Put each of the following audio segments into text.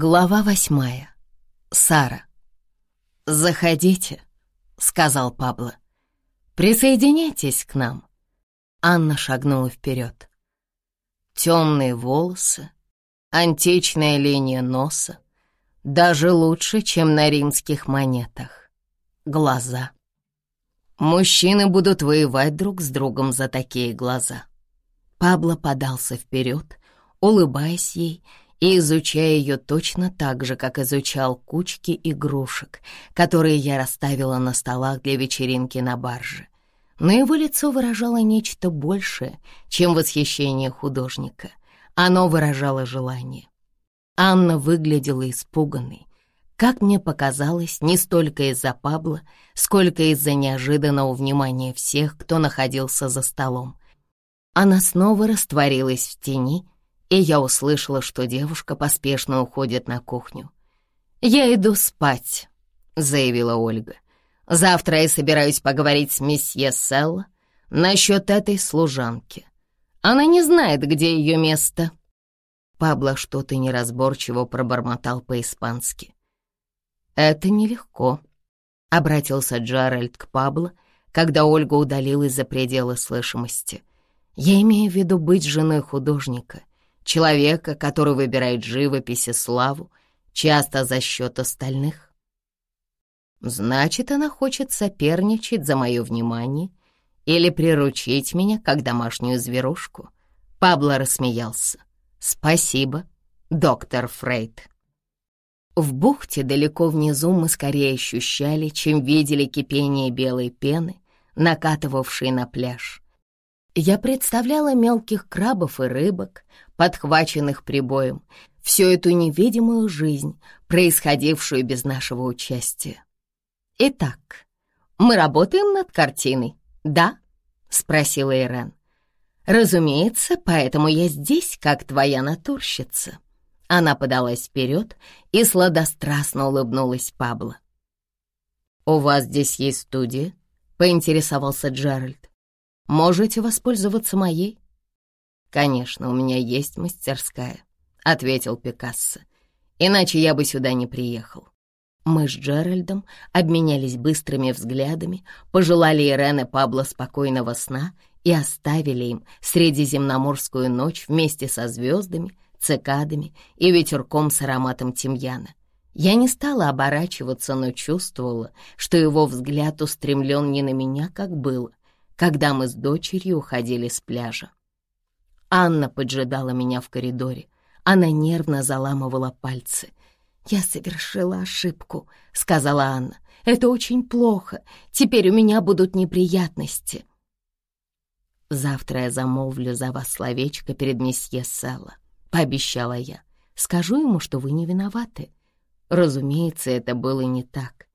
Глава восьмая. Сара. «Заходите», — сказал Пабло. «Присоединяйтесь к нам». Анна шагнула вперед. Темные волосы, античная линия носа, даже лучше, чем на римских монетах. Глаза. Мужчины будут воевать друг с другом за такие глаза. Пабло подался вперед, улыбаясь ей, и изучая ее точно так же, как изучал кучки игрушек, которые я расставила на столах для вечеринки на барже. Но его лицо выражало нечто большее, чем восхищение художника. Оно выражало желание. Анна выглядела испуганной, как мне показалось, не столько из-за Пабла, сколько из-за неожиданного внимания всех, кто находился за столом. Она снова растворилась в тени, и я услышала, что девушка поспешно уходит на кухню. «Я иду спать», — заявила Ольга. «Завтра я собираюсь поговорить с месье Селла насчет этой служанки. Она не знает, где ее место». Пабло что-то неразборчиво пробормотал по-испански. «Это нелегко», — обратился Джеральд к Пабло, когда Ольга удалилась за пределы слышимости. «Я имею в виду быть женой художника человека, который выбирает живопись и славу, часто за счет остальных. Значит, она хочет соперничать за мое внимание или приручить меня, как домашнюю зверушку. Пабло рассмеялся. «Спасибо, доктор Фрейд». В бухте далеко внизу мы скорее ощущали, чем видели кипение белой пены, накатывавшей на пляж. Я представляла мелких крабов и рыбок, подхваченных прибоем, всю эту невидимую жизнь, происходившую без нашего участия. «Итак, мы работаем над картиной, да?» — спросила Ирен. «Разумеется, поэтому я здесь, как твоя натурщица». Она подалась вперед и сладострастно улыбнулась Пабло. «У вас здесь есть студия?» — поинтересовался Джеральд. «Можете воспользоваться моей?» «Конечно, у меня есть мастерская», — ответил Пикассо. «Иначе я бы сюда не приехал». Мы с Джеральдом обменялись быстрыми взглядами, пожелали Ирен и Пабло спокойного сна и оставили им средиземноморскую ночь вместе со звездами, цикадами и ветерком с ароматом тимьяна. Я не стала оборачиваться, но чувствовала, что его взгляд устремлен не на меня, как было, когда мы с дочерью уходили с пляжа. Анна поджидала меня в коридоре. Она нервно заламывала пальцы. «Я совершила ошибку», — сказала Анна. «Это очень плохо. Теперь у меня будут неприятности». «Завтра я замолвлю за вас словечко перед месье Селла», — пообещала я. «Скажу ему, что вы не виноваты». Разумеется, это было не так.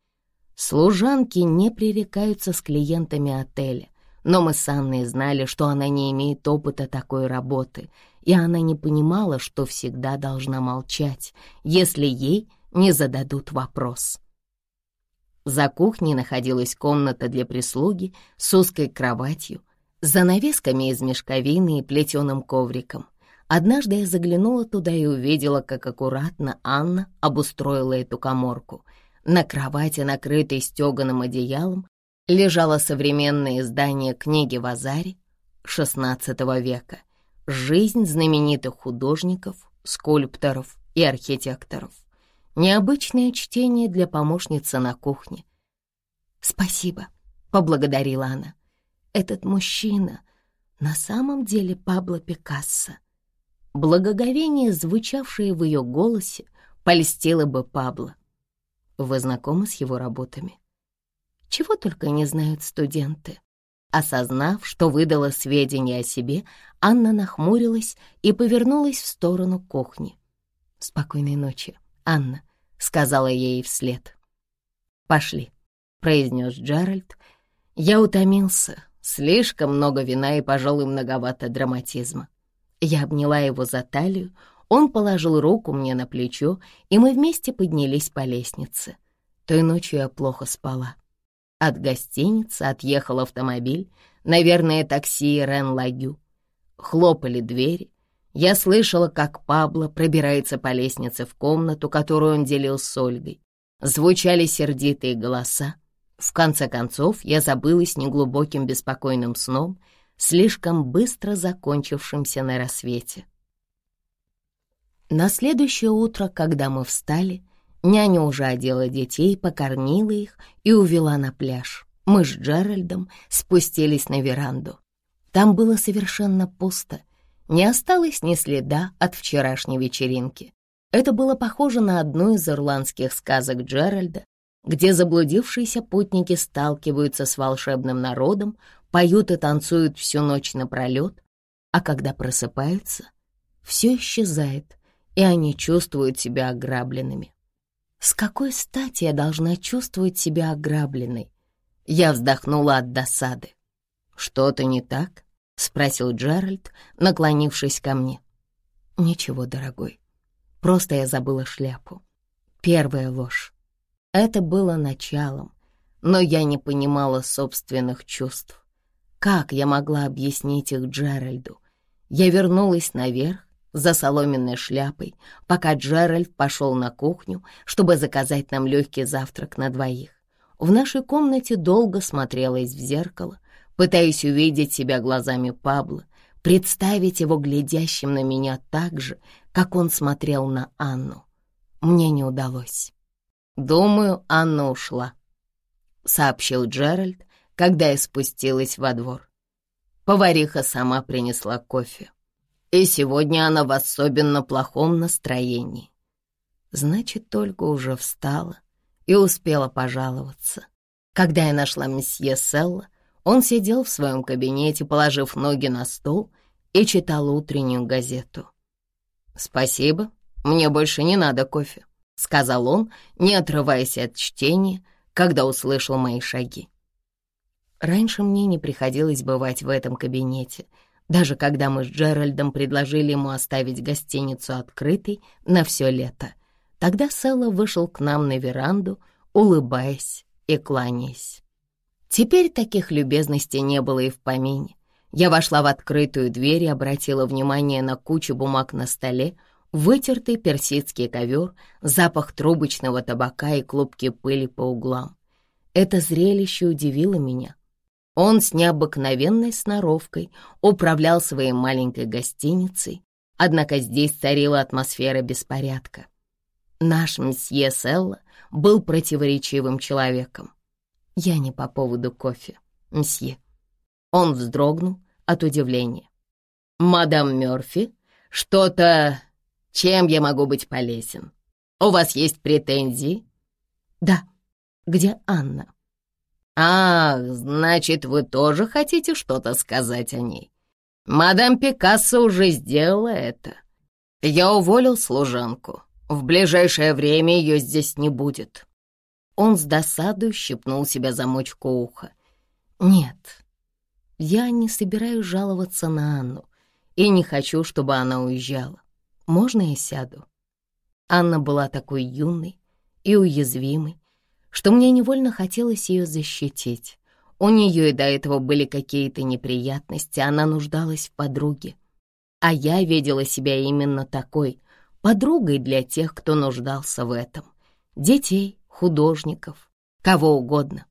Служанки не пререкаются с клиентами отеля, но мы с Анной знали, что она не имеет опыта такой работы, и она не понимала, что всегда должна молчать, если ей не зададут вопрос. За кухней находилась комната для прислуги с узкой кроватью, занавесками из мешковины и плетеным ковриком. Однажды я заглянула туда и увидела, как аккуратно Анна обустроила эту коморку. На кровати, накрытой стеганым одеялом, лежало современное издание книги Вазари XVI века «Жизнь знаменитых художников, скульпторов и архитекторов». Необычное чтение для помощницы на кухне. «Спасибо», — поблагодарила она. «Этот мужчина на самом деле Пабло Пикассо». Благоговение, звучавшее в ее голосе, польстило бы Пабло. «Вы знакомы с его работами?» Чего только не знают студенты. Осознав, что выдала сведения о себе, Анна нахмурилась и повернулась в сторону кухни. «Спокойной ночи, Анна», — сказала ей вслед. «Пошли», — произнес Джеральд. «Я утомился. Слишком много вина и, пожалуй, многовато драматизма». Я обняла его за талию, он положил руку мне на плечо, и мы вместе поднялись по лестнице. Той ночью я плохо спала. От гостиницы отъехал автомобиль, наверное, такси Рен Лагю. Хлопали двери. Я слышала, как Пабло пробирается по лестнице в комнату, которую он делил с Ольгой. Звучали сердитые голоса. В конце концов, я забылась неглубоким беспокойным сном, слишком быстро закончившимся на рассвете. На следующее утро, когда мы встали, няня уже одела детей, покормила их и увела на пляж. Мы с Джеральдом спустились на веранду. Там было совершенно пусто — не осталось ни следа от вчерашней вечеринки. Это было похоже на одну из ирландских сказок Джеральда, где заблудившиеся путники сталкиваются с волшебным народом, поют и танцуют всю ночь напролет, а когда просыпаются, все исчезает, и они чувствуют себя ограбленными. С какой стати я должна чувствовать себя ограбленной? Я вздохнула от досады. Что-то не так? — спросил Джеральд, наклонившись ко мне. «Ничего, дорогой, просто я забыла шляпу. Первая ложь. Это было началом, но я не понимала собственных чувств. Как я могла объяснить их Джеральду? Я вернулась наверх за соломенной шляпой, пока Джеральд пошел на кухню, чтобы заказать нам легкий завтрак на двоих. В нашей комнате долго смотрелась в зеркало, пытаясь увидеть себя глазами Пабло, представить его глядящим на меня так же, как он смотрел на Анну. Мне не удалось. «Думаю, Анна ушла», — сообщил Джеральд, когда я спустилась во двор. Повариха сама принесла кофе. И сегодня она в особенно плохом настроении. Значит, только уже встала и успела пожаловаться. Когда я нашла месье Селла, он сидел в своем кабинете, положив ноги на стол, и читал утреннюю газету. «Спасибо, мне больше не надо кофе», — сказал он, не отрываясь от чтения, когда услышал мои шаги. Раньше мне не приходилось бывать в этом кабинете, даже когда мы с Джеральдом предложили ему оставить гостиницу открытой на все лето. Тогда Селла вышел к нам на веранду, улыбаясь и кланяясь. Теперь таких любезностей не было и в помине. Я вошла в открытую дверь и обратила внимание на кучу бумаг на столе, вытертый персидский ковер, запах трубочного табака и клубки пыли по углам. Это зрелище удивило меня. Он с необыкновенной сноровкой управлял своей маленькой гостиницей, однако здесь царила атмосфера беспорядка. Наш мсье Селла был противоречивым человеком. «Я не по поводу кофе, мсье». Он вздрогнул от удивления. «Мадам Мёрфи, что-то... Чем я могу быть полезен? У вас есть претензии?» «Да. Где Анна?» «Ах, значит, вы тоже хотите что-то сказать о ней? Мадам Пикассо уже сделала это. Я уволил служанку. В ближайшее время ее здесь не будет. Он с досадой щипнул себя замочку уха. «Нет, я не собираюсь жаловаться на Анну и не хочу, чтобы она уезжала. Можно я сяду?» Анна была такой юной и уязвимой, что мне невольно хотелось ее защитить. У нее и до этого были какие-то неприятности, она нуждалась в подруге. А я видела себя именно такой, подругой для тех, кто нуждался в этом. Детей, художников, кого угодно.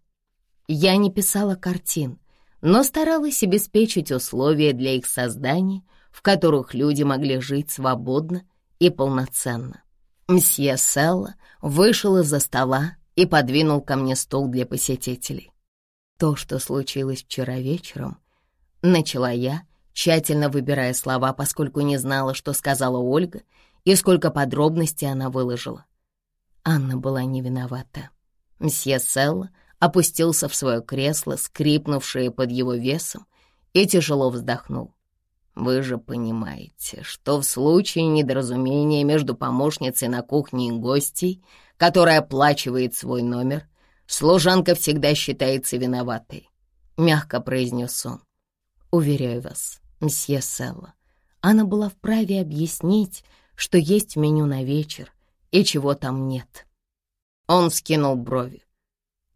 Я не писала картин, но старалась обеспечить условия для их создания, в которых люди могли жить свободно и полноценно. Мсье Селла вышел из-за стола и подвинул ко мне стол для посетителей. То, что случилось вчера вечером, начала я, тщательно выбирая слова, поскольку не знала, что сказала Ольга и сколько подробностей она выложила. Анна была не виновата. Мсье Селла опустился в свое кресло, скрипнувшее под его весом, и тяжело вздохнул. «Вы же понимаете, что в случае недоразумения между помощницей на кухне и гостей, которая оплачивает свой номер, служанка всегда считается виноватой», — мягко произнес он. «Уверяю вас, мсье Селла, она была вправе объяснить, что есть меню на вечер, и чего там нет. Он скинул брови.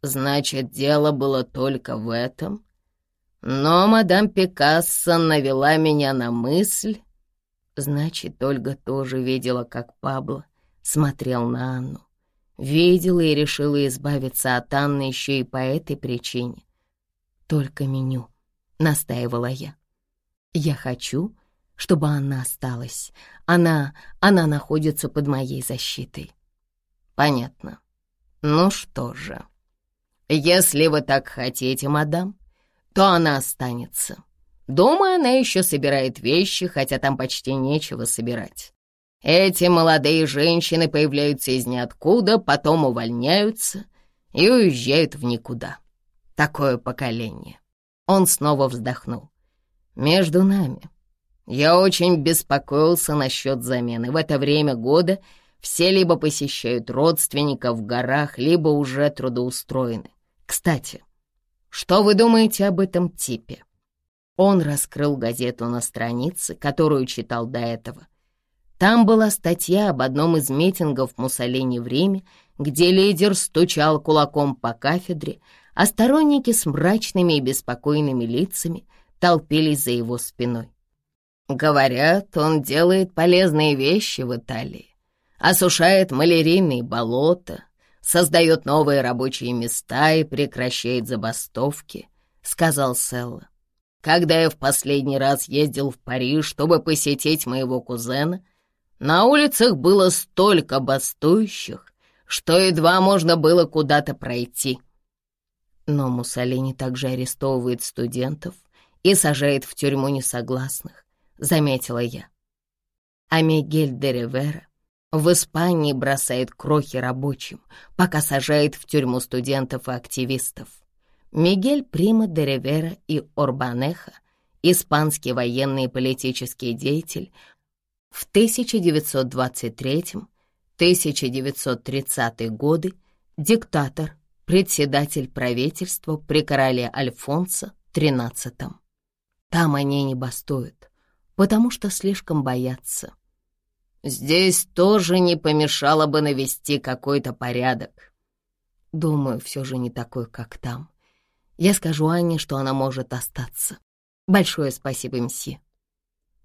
Значит, дело было только в этом? Но мадам Пикассо навела меня на мысль... Значит, Ольга тоже видела, как Пабло смотрел на Анну. Видела и решила избавиться от Анны еще и по этой причине. Только меню, настаивала я. Я хочу, чтобы она осталась. Она, она находится под моей защитой. Понятно. Ну что же, если вы так хотите, мадам, то она останется. Думаю, она еще собирает вещи, хотя там почти нечего собирать. Эти молодые женщины появляются из ниоткуда, потом увольняются и уезжают в никуда. Такое поколение. Он снова вздохнул. Между нами. Я очень беспокоился насчет замены. В это время года все либо посещают родственников в горах, либо уже трудоустроены. Кстати, что вы думаете об этом типе? Он раскрыл газету на странице, которую читал до этого. Там была статья об одном из митингов Муссолини в Риме, где лидер стучал кулаком по кафедре, а сторонники с мрачными и беспокойными лицами толпились за его спиной. Говорят, он делает полезные вещи в Италии, осушает малярийные болота, создает новые рабочие места и прекращает забастовки, — сказал Селла. Когда я в последний раз ездил в Париж, чтобы посетить моего кузена, на улицах было столько бастующих, что едва можно было куда-то пройти. Но Муссолини также арестовывает студентов и сажает в тюрьму несогласных, заметила я. А Мигель де Ривера в Испании бросает крохи рабочим, пока сажает в тюрьму студентов и активистов. Мигель Прима де Ривера и Орбанеха, испанский военный и политический деятель, в 1923-1930 годы диктатор, председатель правительства при короле Альфонсо XIII. Там они не бастуют, потому что слишком боятся. Здесь тоже не помешало бы навести какой-то порядок. Думаю, все же не такой, как там. Я скажу Анне, что она может остаться. Большое спасибо, мсье.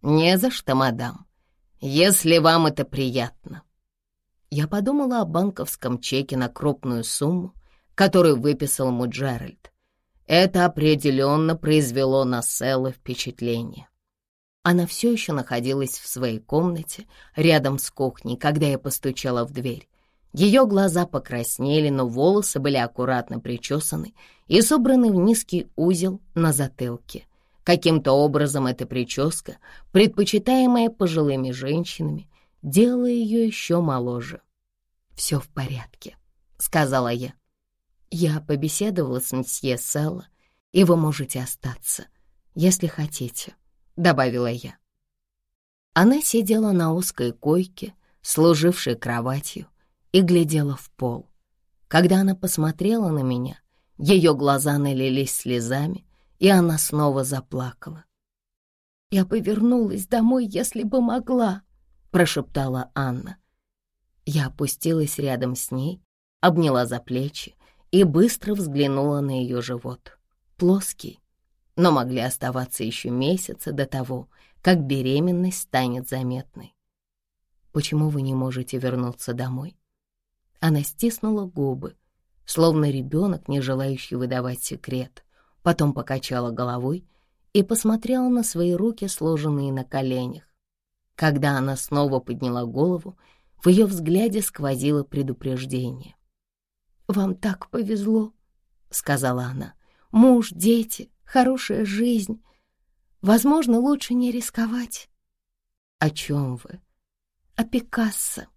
Не за что, мадам, если вам это приятно. Я подумала о банковском чеке на крупную сумму, которую выписал ему Джеральд. Это определенно произвело на Селла впечатление. Она все еще находилась в своей комнате, рядом с кухней, когда я постучала в дверь. Ее глаза покраснели, но волосы были аккуратно причесаны и собраны в низкий узел на затылке. Каким-то образом эта прическа, предпочитаемая пожилыми женщинами, делала ее еще моложе. «Все в порядке», — сказала я. «Я побеседовала с мсье Селла, и вы можете остаться, если хотите», — добавила я. Она сидела на узкой койке, служившей кроватью, и глядела в пол. Когда она посмотрела на меня, ее глаза налились слезами, и она снова заплакала. «Я бы вернулась домой, если бы могла», — прошептала Анна. Я опустилась рядом с ней, обняла за плечи и быстро взглянула на ее живот. Плоский, но могли оставаться еще месяцы до того, как беременность станет заметной. «Почему вы не можете вернуться домой?» Она стиснула губы, словно ребенок, не желающий выдавать секрет, потом покачала головой и посмотрела на свои руки, сложенные на коленях. Когда она снова подняла голову, в ее взгляде сквозило предупреждение. «Вам так повезло», — сказала она. «Муж, дети, хорошая жизнь. Возможно, лучше не рисковать». «О чем вы?» «О Пикассо»,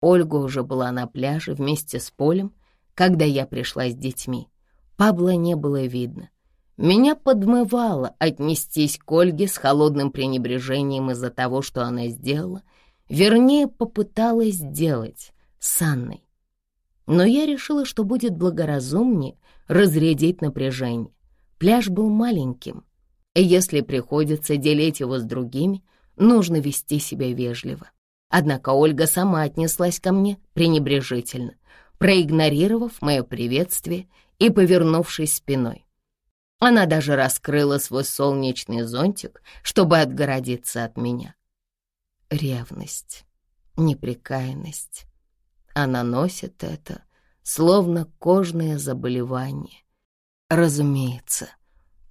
Ольга уже была на пляже вместе с Полем, когда я пришла с детьми. Пабла не было видно. Меня подмывало отнестись к Ольге с холодным пренебрежением из-за того, что она сделала, вернее, попыталась сделать с Анной. Но я решила, что будет благоразумнее разрядить напряжение. Пляж был маленьким, и если приходится делить его с другими, нужно вести себя вежливо. Однако Ольга сама отнеслась ко мне пренебрежительно, проигнорировав мое приветствие и повернувшись спиной. Она даже раскрыла свой солнечный зонтик, чтобы отгородиться от меня. Ревность, неприкаянность. Она носит это, словно кожное заболевание. Разумеется,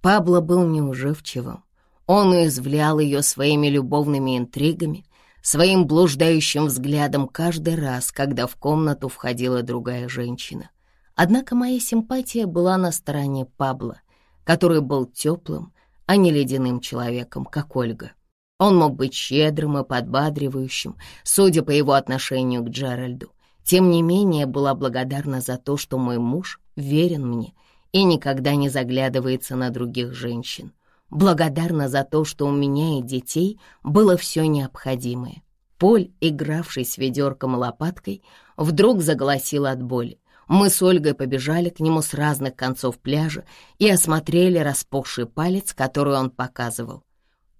Пабло был неуживчивым. Он уязвлял ее своими любовными интригами, своим блуждающим взглядом каждый раз, когда в комнату входила другая женщина. Однако моя симпатия была на стороне Пабло, который был теплым, а не ледяным человеком, как Ольга. Он мог быть щедрым и подбадривающим, судя по его отношению к Джеральду. Тем не менее, была благодарна за то, что мой муж верен мне и никогда не заглядывается на других женщин. Благодарна за то, что у меня и детей было все необходимое. Поль, игравший с ведерком и лопаткой, вдруг заголосил от боли. Мы с Ольгой побежали к нему с разных концов пляжа и осмотрели распухший палец, который он показывал.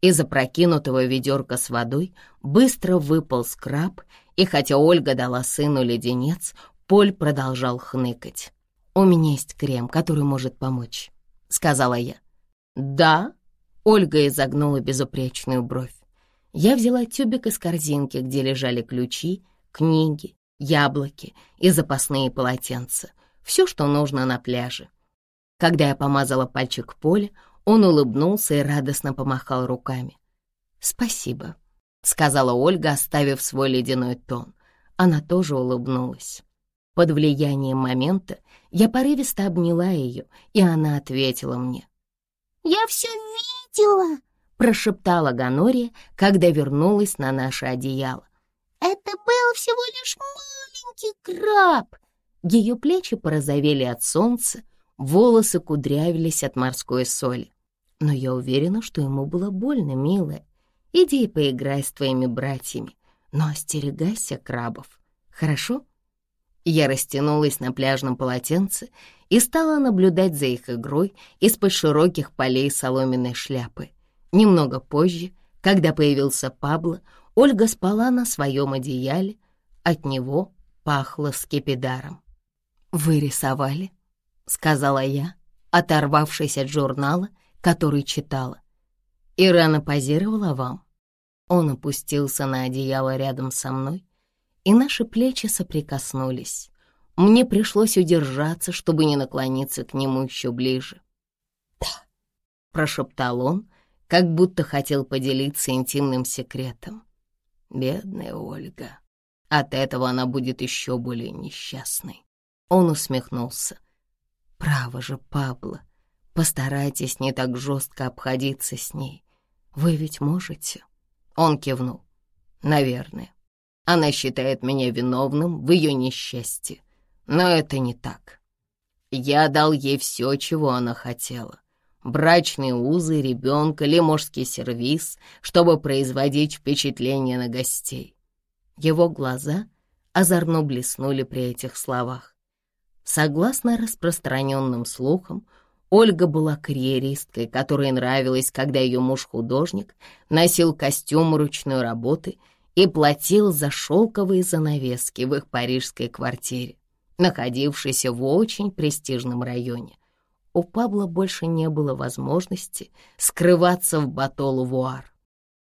Из опрокинутого ведерка с водой быстро выпал скраб, и хотя Ольга дала сыну леденец, Поль продолжал хныкать. «У меня есть крем, который может помочь», — сказала я. «Да?» Ольга изогнула безупречную бровь. Я взяла тюбик из корзинки, где лежали ключи, книги, яблоки и запасные полотенца. Все, что нужно на пляже. Когда я помазала пальчик Поля, он улыбнулся и радостно помахал руками. «Спасибо», — сказала Ольга, оставив свой ледяной тон. Она тоже улыбнулась. Под влиянием момента я порывисто обняла ее, и она ответила мне. «Я все видела!» — прошептала Ганория, когда вернулась на наше одеяло. «Это был всего лишь маленький краб!» Ее плечи порозовели от солнца, волосы кудрявились от морской соли. Но я уверена, что ему было больно, милая. Иди и поиграй с твоими братьями, но остерегайся крабов, хорошо?» Я растянулась на пляжном полотенце и стала наблюдать за их игрой из-под широких полей соломенной шляпы. Немного позже, когда появился Пабло, Ольга спала на своем одеяле, от него пахло скипидаром. «Вы рисовали?» — сказала я, оторвавшись от журнала, который читала. «Ирана позировала вам?» Он опустился на одеяло рядом со мной, и наши плечи соприкоснулись. Мне пришлось удержаться, чтобы не наклониться к нему еще ближе. «Да», — прошептал он, как будто хотел поделиться интимным секретом. «Бедная Ольга. От этого она будет еще более несчастной». Он усмехнулся. «Право же, Пабло, постарайтесь не так жестко обходиться с ней. Вы ведь можете?» Он кивнул. «Наверное. Она считает меня виновным в ее несчастье. Но это не так. Я дал ей все, чего она хотела. Брачные узы, ребенка, лиможский сервиз, чтобы производить впечатление на гостей. Его глаза озорно блеснули при этих словах. Согласно распространенным слухам, Ольга была карьеристкой, которой нравилось, когда ее муж-художник носил костюм ручной работы и платил за шелковые занавески в их парижской квартире, находившейся в очень престижном районе. У Пабла больше не было возможности скрываться в Батолу-Вуар,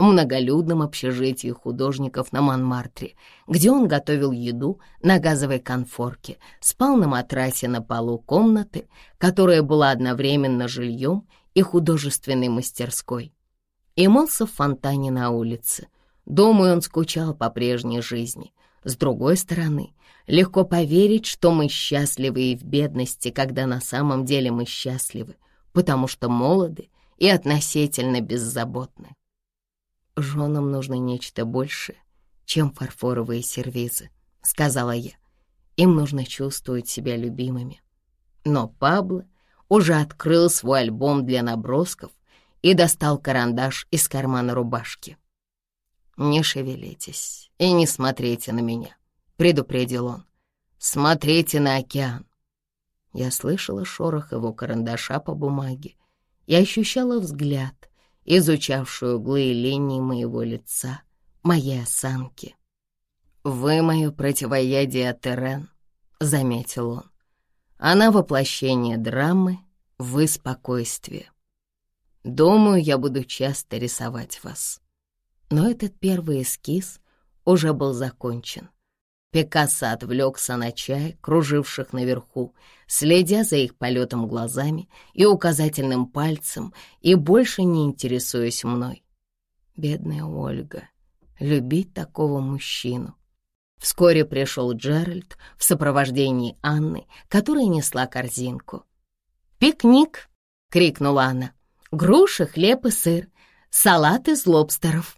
многолюдном общежитии художников на Монмартре, где он готовил еду на газовой конфорке, спал на матрасе на полу комнаты, которая была одновременно жильем и художественной мастерской, и мылся в фонтане на улице, Думаю, он скучал по прежней жизни. С другой стороны, легко поверить, что мы счастливы и в бедности, когда на самом деле мы счастливы, потому что молоды и относительно беззаботны. «Женам нужно нечто большее, чем фарфоровые сервизы», — сказала я. «Им нужно чувствовать себя любимыми». Но Пабло уже открыл свой альбом для набросков и достал карандаш из кармана рубашки. «Не шевелитесь и не смотрите на меня», — предупредил он. «Смотрите на океан». Я слышала шорох его карандаша по бумаге и ощущала взгляд, изучавший углы и линии моего лица, моей осанки. «Вы мое противоядие, Терен», — заметил он. «Она воплощение драмы, вы спокойствие. Думаю, я буду часто рисовать вас. Но этот первый эскиз уже был закончен. Пикассо отвлекся на чай, круживших наверху, следя за их полетом глазами и указательным пальцем, и больше не интересуясь мной. Бедная Ольга, любить такого мужчину. Вскоре пришел Джеральд в сопровождении Анны, которая несла корзинку. «Пикник!» — крикнула она. «Груши, хлеб и сыр, салат из лобстеров».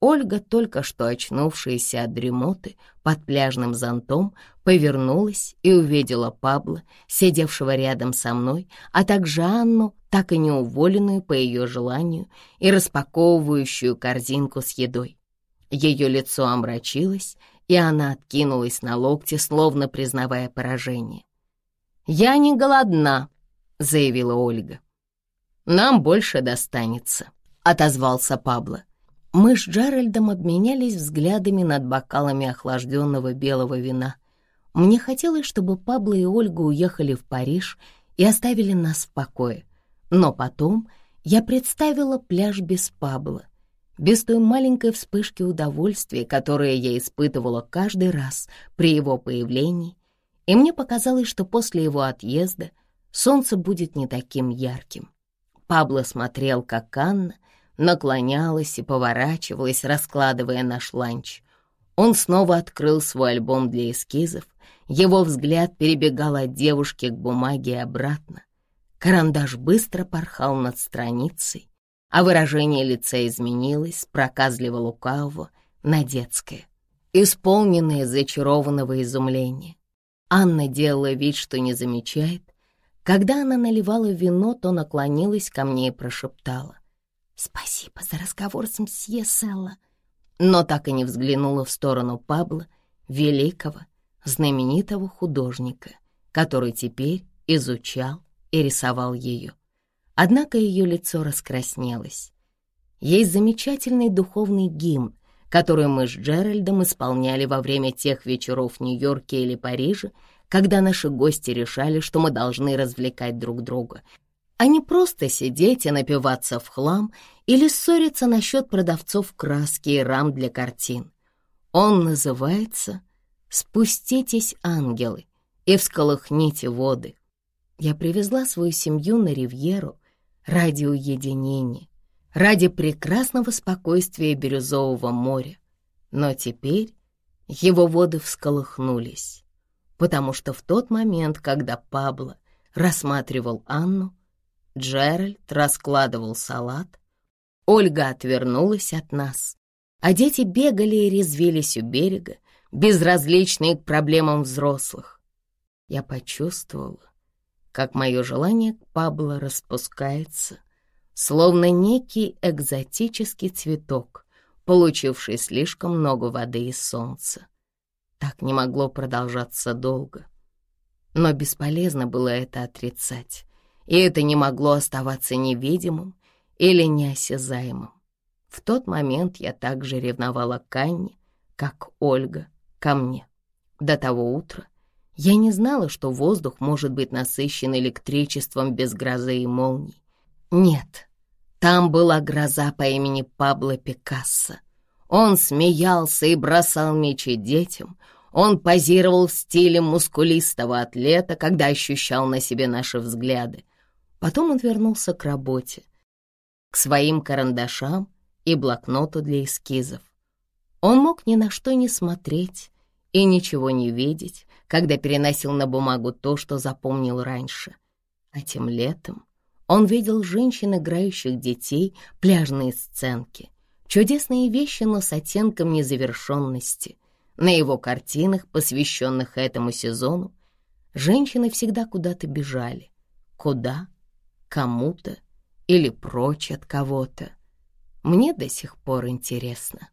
Ольга, только что очнувшаяся от дремоты под пляжным зонтом, повернулась и увидела Пабло, сидевшего рядом со мной, а также Анну, так и не уволенную по ее желанию и распаковывающую корзинку с едой. Ее лицо омрачилось, и она откинулась на локти, словно признавая поражение. «Я не голодна», — заявила Ольга. «Нам больше достанется», — отозвался Пабло. Мы с Джеральдом обменялись взглядами над бокалами охлажденного белого вина. Мне хотелось, чтобы Пабло и Ольга уехали в Париж и оставили нас в покое. Но потом я представила пляж без Пабло, без той маленькой вспышки удовольствия, которое я испытывала каждый раз при его появлении, и мне показалось, что после его отъезда солнце будет не таким ярким. Пабло смотрел, как Анна наклонялась и поворачивалась, раскладывая наш ланч. Он снова открыл свой альбом для эскизов. Его взгляд перебегал от девушки к бумаге и обратно. Карандаш быстро порхал над страницей, а выражение лица изменилось с проказливо-лукавого на детское, исполненное зачарованного изумления. Анна делала вид, что не замечает. Когда она наливала вино, то наклонилась ко мне и прошептала. «Спасибо за разговор с мсье Селла», но так и не взглянула в сторону Пабла, великого, знаменитого художника, который теперь изучал и рисовал ее. Однако ее лицо раскраснелось. Есть замечательный духовный гимн, который мы с Джеральдом исполняли во время тех вечеров в Нью-Йорке или Париже, когда наши гости решали, что мы должны развлекать друг друга — а не просто сидеть и напиваться в хлам или ссориться насчет продавцов краски и рам для картин. Он называется «Спуститесь, ангелы, и всколыхните воды». Я привезла свою семью на Ривьеру ради уединения, ради прекрасного спокойствия Бирюзового моря. Но теперь его воды всколыхнулись, потому что в тот момент, когда Пабло рассматривал Анну, Джеральд раскладывал салат. Ольга отвернулась от нас, а дети бегали и резвились у берега, безразличные к проблемам взрослых. Я почувствовала, как мое желание к Пабло распускается, словно некий экзотический цветок, получивший слишком много воды и солнца. Так не могло продолжаться долго. Но бесполезно было это отрицать и это не могло оставаться невидимым или неосязаемым. В тот момент я также ревновала к Анне, как Ольга ко мне. До того утра я не знала, что воздух может быть насыщен электричеством без грозы и молний. Нет, там была гроза по имени Пабло Пикассо. Он смеялся и бросал мечи детям, он позировал в стиле мускулистого атлета, когда ощущал на себе наши взгляды. Потом он вернулся к работе, к своим карандашам и блокноту для эскизов. Он мог ни на что не смотреть и ничего не видеть, когда переносил на бумагу то, что запомнил раньше. А тем летом он видел женщин, играющих детей, пляжные сценки, чудесные вещи, но с оттенком незавершенности. На его картинах, посвященных этому сезону, женщины всегда куда-то бежали. Куда? Кому-то или прочь от кого-то. Мне до сих пор интересно.